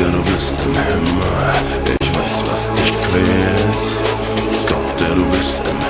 dir, du bist im Himmel. Ich weiß, was dich quält. Gott, der du bist im Himmel.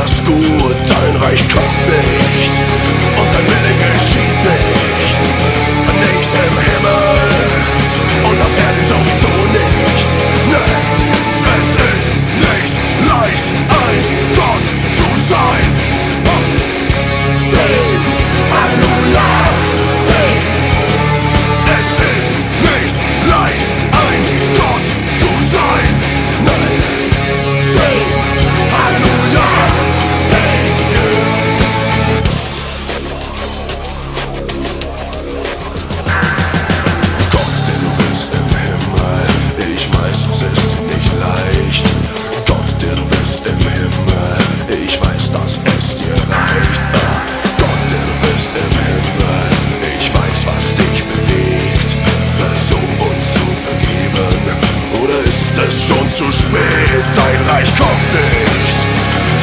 das coisas. Reich kommt nicht,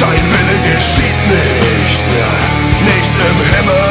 dein Wille geschieht nicht, nicht im Himmel.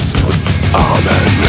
Amen.